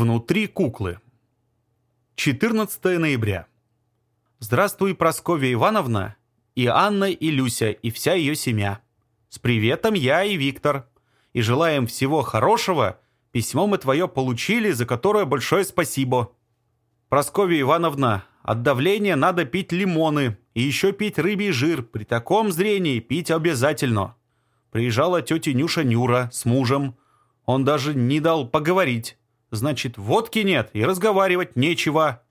Внутри куклы. 14 ноября. Здравствуй, Прасковья Ивановна, и Анна, и Люся, и вся ее семья. С приветом я и Виктор. И желаем всего хорошего. Письмо мы твое получили, за которое большое спасибо. Прасковья Ивановна, от давления надо пить лимоны и еще пить рыбий жир. При таком зрении пить обязательно. Приезжала тетя Нюша Нюра с мужем. Он даже не дал поговорить значит, водки нет и разговаривать нечего.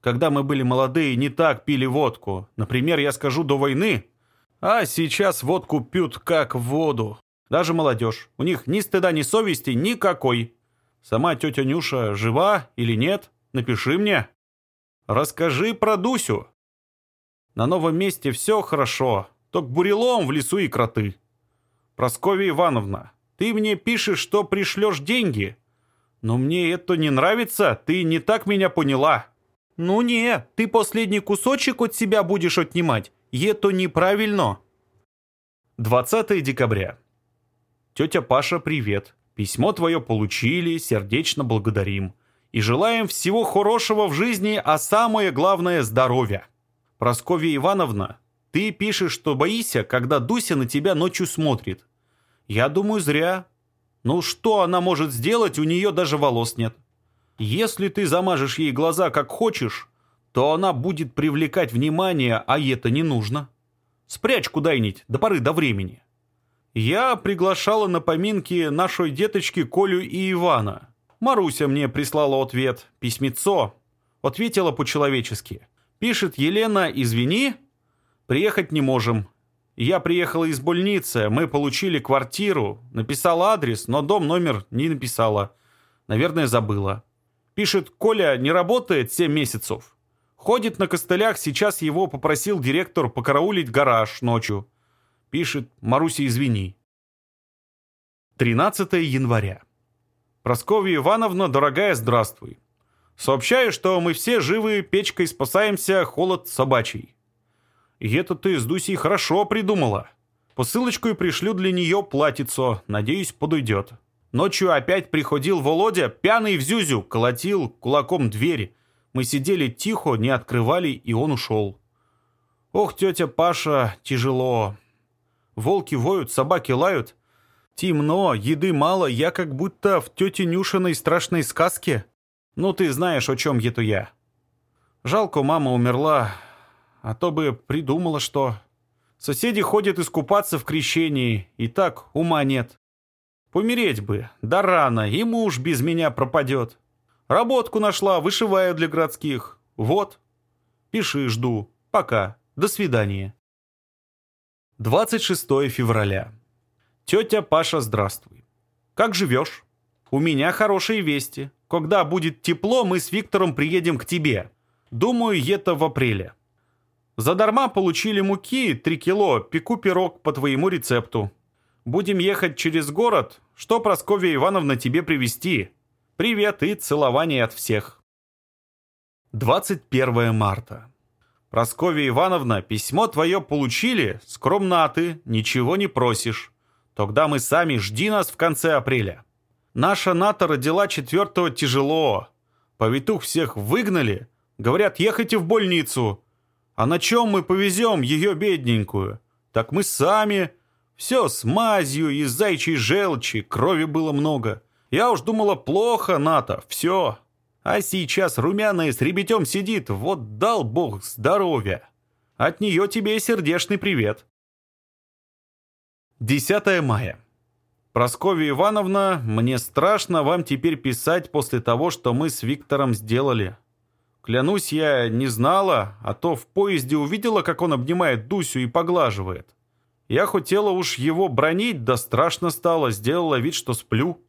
Когда мы были молодые, не так пили водку. Например, я скажу, до войны. А сейчас водку пьют как воду. Даже молодежь. У них ни стыда, ни совести никакой. Сама тетя Нюша жива или нет? Напиши мне. Расскажи про Дусю. На новом месте все хорошо. Только бурелом в лесу и кроты. Прасковья Ивановна, ты мне пишешь, что пришлешь деньги. Но мне это не нравится, ты не так меня поняла. Ну не, ты последний кусочек от себя будешь отнимать. Это неправильно. 20 декабря. Тетя Паша, привет. Письмо твое получили, сердечно благодарим. И желаем всего хорошего в жизни, а самое главное – здоровья. Просковья Ивановна, ты пишешь, что боишься, когда Дуся на тебя ночью смотрит. Я думаю, зря. Ну что она может сделать, у нее даже волос нет. Если ты замажешь ей глаза как хочешь, то она будет привлекать внимание, а это не нужно. Спрячь куда-нибудь до поры до времени. Я приглашала на поминки нашей деточки Колю и Ивана. Маруся мне прислала ответ, письмецо. Ответила по-человечески. Пишет Елена, извини, приехать не можем. Я приехала из больницы, мы получили квартиру, написала адрес, но дом номер не написала. Наверное, забыла. Пишет, Коля не работает 7 месяцев. Ходит на костылях, сейчас его попросил директор покараулить гараж ночью. Пишет, Маруся, извини. 13 января. Просковья Ивановна, дорогая, здравствуй. Сообщаю, что мы все живы, печкой спасаемся, холод собачий. И это ты с Дусей хорошо придумала. Посылочку и пришлю для нее платицо. Надеюсь, подойдет. Ночью опять приходил Володя, пьяный в зюзю, колотил кулаком двери. Мы сидели тихо, не открывали, и он ушел. Ох, тетя Паша, тяжело. Волки воют, собаки лают. Темно, еды мало, я как будто в тете Нюшиной страшной сказке. Ну, ты знаешь, о чем это я. Жалко, мама умерла, а то бы придумала что. Соседи ходят искупаться в крещении, и так ума нет. Помереть бы, да рано, и муж без меня пропадет. Работку нашла, вышиваю для городских. Вот. Пиши, жду. Пока. До свидания. 26 февраля. Тетя Паша, здравствуй. Как живешь? У меня хорошие вести. Когда будет тепло, мы с Виктором приедем к тебе. Думаю, это в апреле. Задарма получили муки три кило, пеку пирог по твоему рецепту. Будем ехать через город. Что, Прасковья Ивановна, тебе привезти? Привет и целование от всех. 21 марта. Прасковья Ивановна, письмо твое получили, скромна ты, ничего не просишь. Тогда мы сами жди нас в конце апреля. Наша НАТО родила четвертого тяжело. Повитух всех выгнали. Говорят, ехайте в больницу. А на чем мы повезем ее бедненькую? Так мы сами. Все с мазью и зайчьей желчи, крови было много. Я уж думала, плохо, Ната. все. А сейчас румяная с ребятем сидит, вот дал бог здоровья. От нее тебе сердечный привет. 10 мая. Просковья Ивановна, мне страшно вам теперь писать после того, что мы с Виктором сделали. Клянусь, я не знала, а то в поезде увидела, как он обнимает Дусю и поглаживает. Я хотела уж его бронить, да страшно стало, сделала вид, что сплю.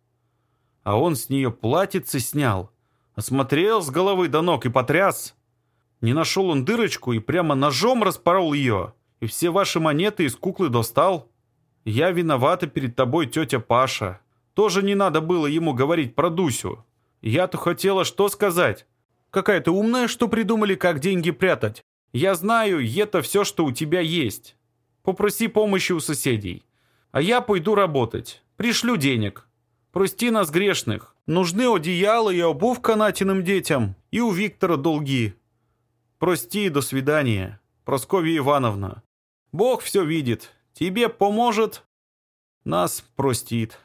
А он с нее платьице снял, осмотрел с головы до ног и потряс. Не нашел он дырочку и прямо ножом распорол ее, и все ваши монеты из куклы достал. Я виновата перед тобой, тетя Паша. Тоже не надо было ему говорить про Дусю. Я-то хотела что сказать? Какая-то умная, что придумали, как деньги прятать. Я знаю, это все, что у тебя есть. Попроси помощи у соседей. А я пойду работать. Пришлю денег. Прости нас, грешных. Нужны одеяло и обувка канатиным детям. И у Виктора долги. Прости, и до свидания, Просковья Ивановна. Бог все видит. Тебе поможет, нас простит.